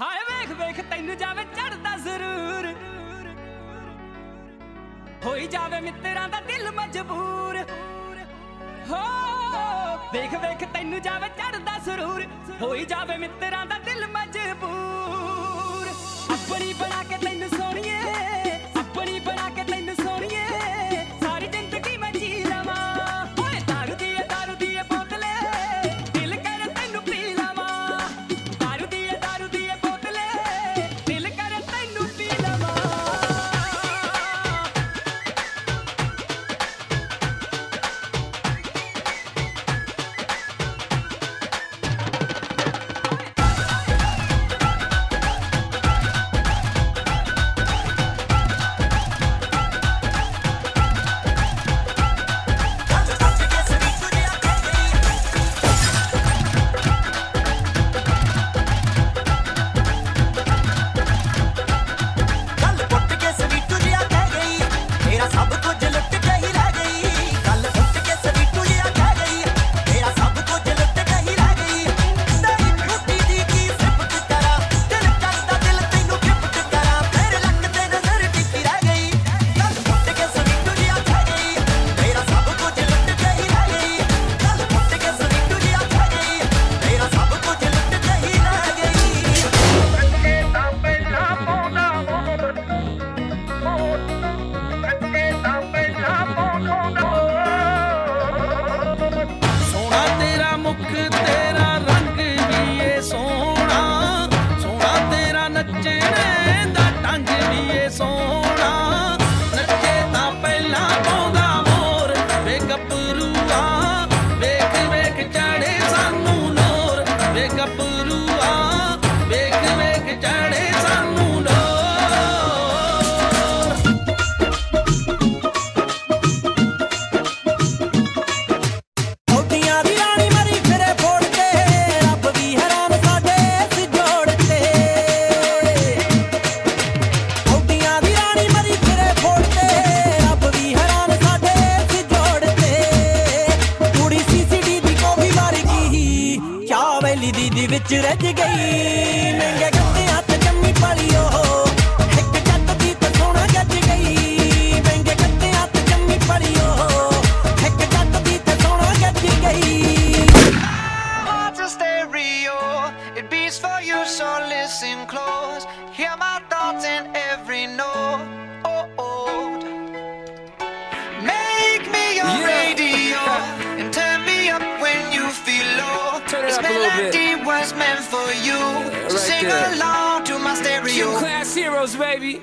ਹਾਏ ਵੇਖ ਵੇਖ, ਤੈਨੂੰ ਜਾਵੇ ਚੜਦਾ ਜ਼ਰੂਰ। ਹੋਈ ਜਾਵੇ ਮਿੱਤਰਾਂ ਦਾ ਦਿਲ ਮਜਬੂਰ। ਹੋ, ਵੇਖ ਵੇਖ, ਤੈਨੂੰ ਜਾਵੇ ਚੜਦਾ ਜ਼ਰੂਰ। ਹੋਈ ਜਾਵੇ ਮਿੱਤਰਾਂ ਦਾ ਦਿਲ ਮਜਬੂਰ। ਵੇ ਗੱਭਰੂਆ ਦੀ ਵਿੱਚ ਰੱਜ ਗਈ ਮਹਿੰਗੇ ਗੰਦੇ ਹੱਥ ਜੰਮੀ ਪਲੀ ਉਹ ਇੱਕ ਜੱਟ ਦੀ ਤੇ ਸੋਹਣਾ ਗੱਜ ਗਈ ਮਹਿੰਗੇ ਗੰਦੇ ਹੱਥ ਜੰਮੀ ਪਲੀ ਉਹ ਇੱਕ ਜੱਟ ਦੀ ਤੇ ਸੋਹਣਾ ਗੱਜ ਗਈ Heart's a stereo, it beats for you, so listen close. Hear my thoughts in every note. Along to my stereo. Q class heroes, baby.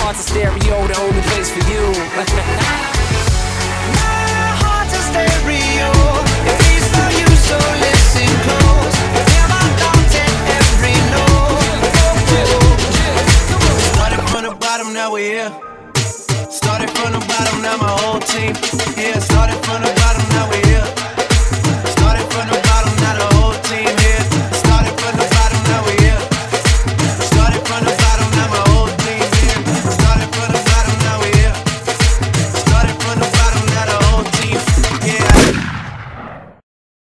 heart's a stereo, the only place for you. my heart's a stereo, it beats for you, so listen close. In every note. Started from the bottom, now we're here. Started from the bottom, now my whole team. Yeah, started from the bottom.